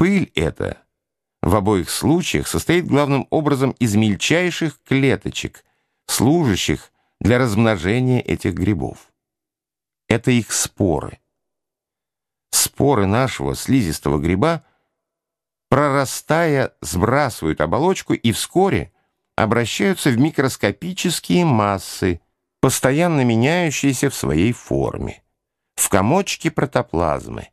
Пыль эта в обоих случаях состоит главным образом из мельчайших клеточек, служащих для размножения этих грибов. Это их споры. Споры нашего слизистого гриба, прорастая, сбрасывают оболочку и вскоре обращаются в микроскопические массы, постоянно меняющиеся в своей форме, в комочки протоплазмы,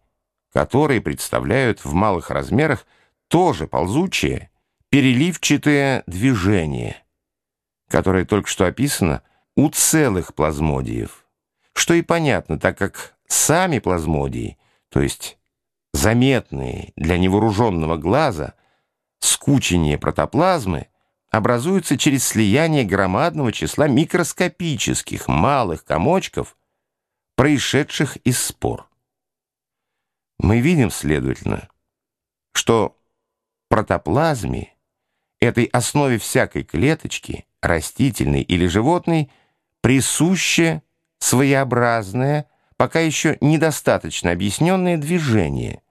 которые представляют в малых размерах тоже ползучее, переливчатое движение, которое только что описано у целых плазмодиев, что и понятно, так как сами плазмодии, то есть заметные для невооруженного глаза, скучение протоплазмы образуются через слияние громадного числа микроскопических малых комочков, происшедших из спор. Мы видим, следовательно, что протоплазме, этой основе всякой клеточки, растительной или животной, присуще своеобразное, пока еще недостаточно объясненное движение,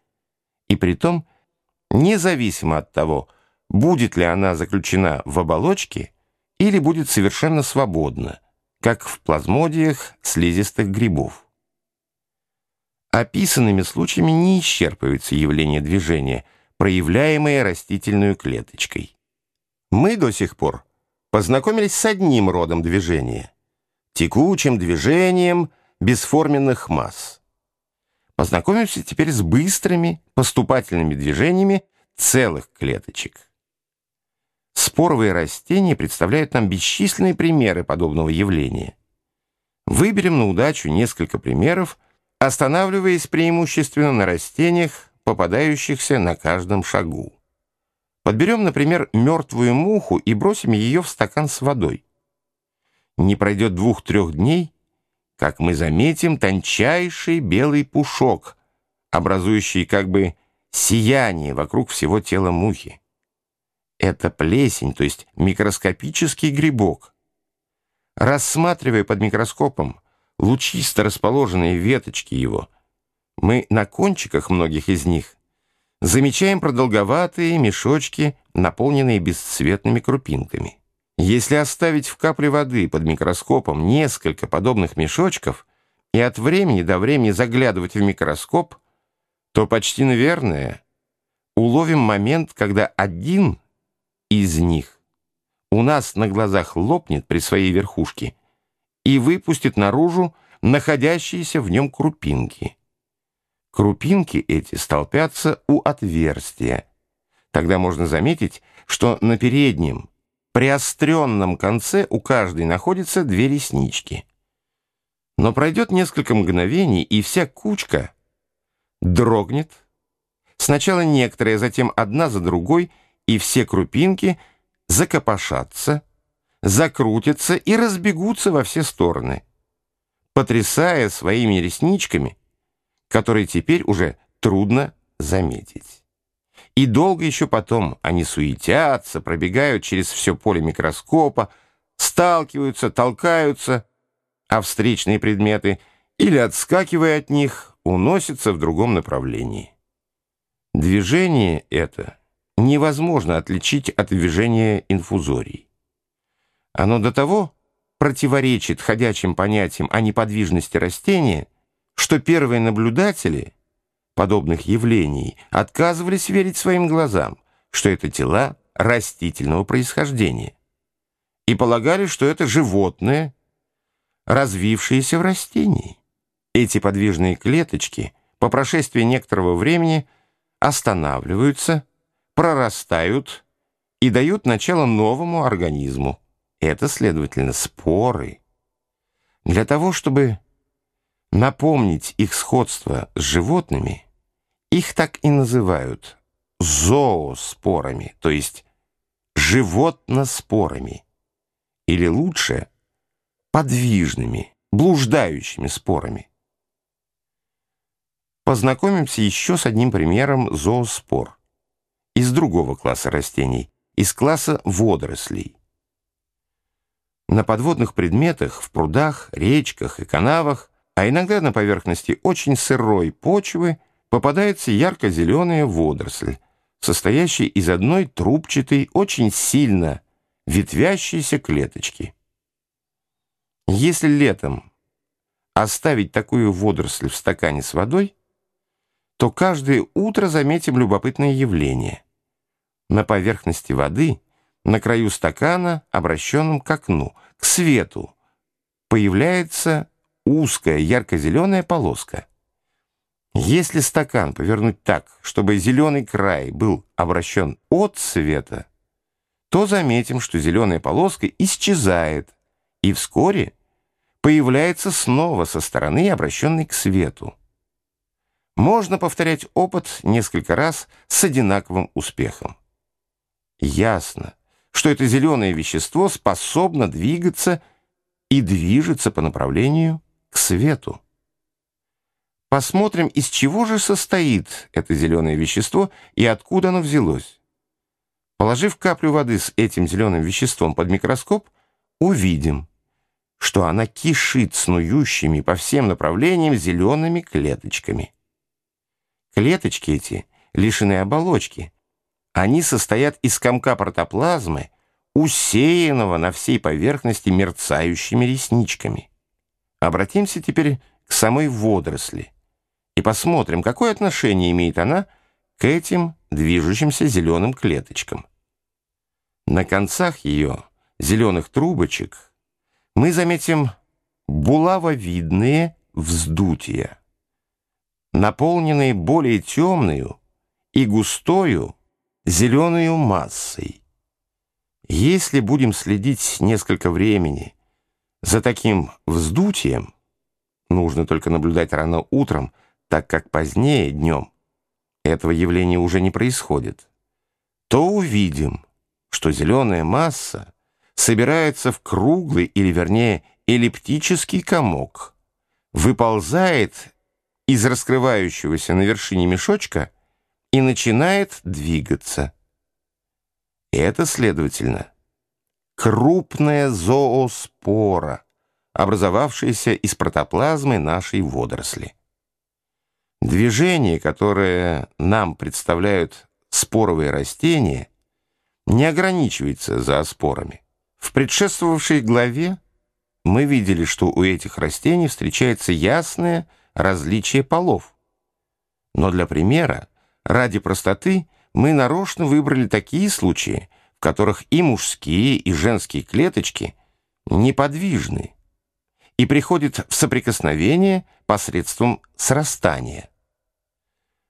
и притом независимо от того, будет ли она заключена в оболочке или будет совершенно свободна, как в плазмодиях слизистых грибов. Описанными случаями не исчерпывается явление движения – проявляемые растительную клеточкой. Мы до сих пор познакомились с одним родом движения – текучим движением бесформенных масс. Познакомимся теперь с быстрыми поступательными движениями целых клеточек. Споровые растения представляют нам бесчисленные примеры подобного явления. Выберем на удачу несколько примеров, останавливаясь преимущественно на растениях, попадающихся на каждом шагу. Подберем, например, мертвую муху и бросим ее в стакан с водой. Не пройдет двух-трех дней, как мы заметим тончайший белый пушок, образующий как бы сияние вокруг всего тела мухи. Это плесень, то есть микроскопический грибок. Рассматривая под микроскопом лучисто расположенные веточки его – мы на кончиках многих из них замечаем продолговатые мешочки, наполненные бесцветными крупинками. Если оставить в капле воды под микроскопом несколько подобных мешочков и от времени до времени заглядывать в микроскоп, то почти наверное уловим момент, когда один из них у нас на глазах лопнет при своей верхушке и выпустит наружу находящиеся в нем крупинки. Крупинки эти столпятся у отверстия. Тогда можно заметить, что на переднем, приостренном конце у каждой находятся две реснички. Но пройдет несколько мгновений, и вся кучка дрогнет. Сначала некоторые, затем одна за другой, и все крупинки закопошатся, закрутятся и разбегутся во все стороны. Потрясая своими ресничками, который теперь уже трудно заметить. И долго еще потом они суетятся, пробегают через все поле микроскопа, сталкиваются, толкаются, а встречные предметы, или отскакивая от них, уносятся в другом направлении. Движение это невозможно отличить от движения инфузорий. Оно до того противоречит ходячим понятиям о неподвижности растения, что первые наблюдатели подобных явлений отказывались верить своим глазам, что это тела растительного происхождения, и полагали, что это животное, развившееся в растении. Эти подвижные клеточки по прошествии некоторого времени останавливаются, прорастают и дают начало новому организму. Это, следовательно, споры. Для того, чтобы напомнить их сходство с животными, их так и называют зооспорами, то есть животноспорами, или лучше подвижными, блуждающими спорами. Познакомимся еще с одним примером зооспор из другого класса растений, из класса водорослей. На подводных предметах, в прудах, речках и канавах а иногда на поверхности очень сырой почвы попадается ярко-зеленая водоросль, состоящей из одной трубчатой, очень сильно ветвящейся клеточки. Если летом оставить такую водоросль в стакане с водой, то каждое утро заметим любопытное явление. На поверхности воды, на краю стакана, обращенном к окну, к свету, появляется узкая ярко-зеленая полоска. Если стакан повернуть так, чтобы зеленый край был обращен от света, то заметим, что зеленая полоска исчезает, и вскоре появляется снова со стороны, обращенной к свету. Можно повторять опыт несколько раз с одинаковым успехом. Ясно, что это зеленое вещество способно двигаться и движется по направлению к свету. Посмотрим, из чего же состоит это зеленое вещество и откуда оно взялось. Положив каплю воды с этим зеленым веществом под микроскоп, увидим, что она кишит снующими по всем направлениям зелеными клеточками. Клеточки эти лишены оболочки. Они состоят из комка протоплазмы, усеянного на всей поверхности мерцающими ресничками. Обратимся теперь к самой водоросли и посмотрим, какое отношение имеет она к этим движущимся зеленым клеточкам. На концах ее зеленых трубочек мы заметим булавовидные вздутия, наполненные более темную и густою зеленую массой. Если будем следить несколько времени за таким вздутием, нужно только наблюдать рано утром, так как позднее, днем, этого явления уже не происходит, то увидим, что зеленая масса собирается в круглый или, вернее, эллиптический комок, выползает из раскрывающегося на вершине мешочка и начинает двигаться. Это, следовательно, крупная зооспора, образовавшаяся из протоплазмы нашей водоросли. Движение, которое нам представляют споровые растения, не ограничивается зооспорами. В предшествовавшей главе мы видели, что у этих растений встречается ясное различие полов. Но для примера, ради простоты, мы нарочно выбрали такие случаи, в которых и мужские, и женские клеточки неподвижны и приходят в соприкосновение посредством срастания.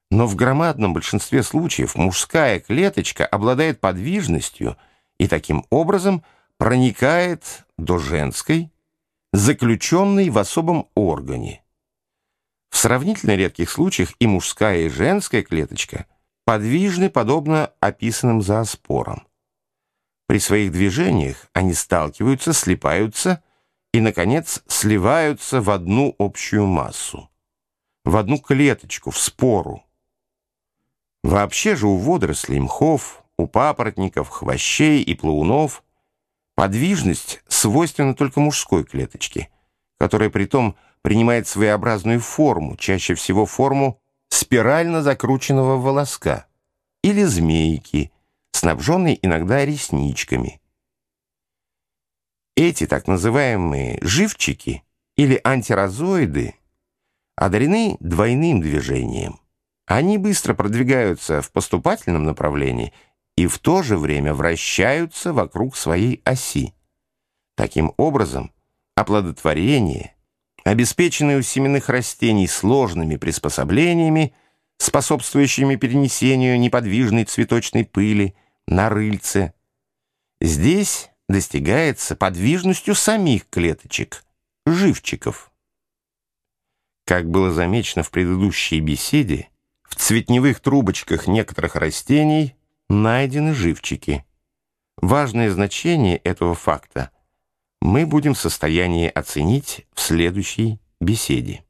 Но в громадном большинстве случаев мужская клеточка обладает подвижностью и таким образом проникает до женской, заключенной в особом органе. В сравнительно редких случаях и мужская, и женская клеточка подвижны подобно описанным зооспорам. При своих движениях они сталкиваются, слипаются и, наконец, сливаются в одну общую массу, в одну клеточку, в спору. Вообще же у водорослей, мхов, у папоротников, хвощей и плаунов подвижность свойственна только мужской клеточке, которая притом принимает своеобразную форму, чаще всего форму спирально закрученного волоска или змейки, снабженной иногда ресничками. Эти так называемые живчики или антиразоиды одарены двойным движением – они быстро продвигаются в поступательном направлении и в то же время вращаются вокруг своей оси. Таким образом, оплодотворение, обеспеченное у семенных растений сложными приспособлениями, способствующими перенесению неподвижной цветочной пыли на рыльце, здесь достигается подвижностью самих клеточек, живчиков. Как было замечено в предыдущей беседе, в цветневых трубочках некоторых растений найдены живчики. Важное значение этого факта мы будем в состоянии оценить в следующей беседе.